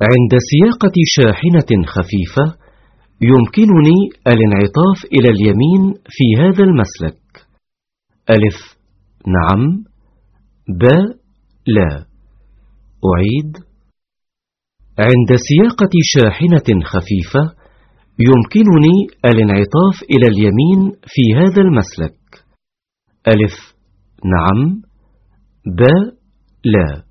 عند سياقة شاحنة خفيفة يمكنني الانعطاف إلى اليمين في هذا المسلك. ألف. نعم. ب. لا. أعيد. عند سياقة شاحنة خفيفة يمكنني الانعطاف إلى اليمين في هذا المسلك. ألف. نعم. ب. لا.